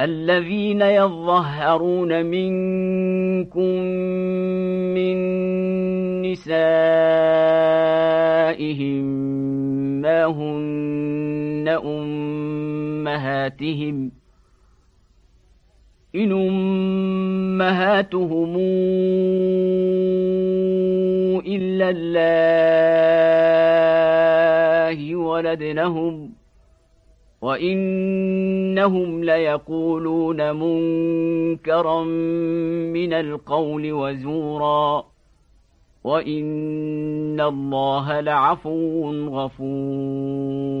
الذين يظهرون منكم من نسائهم ما هن أمهاتهم إن أمهاتهم إلا الله ولدنهم وإنهم ليقولون منكرا من القول وزورا. وإن الله لعفو غفور.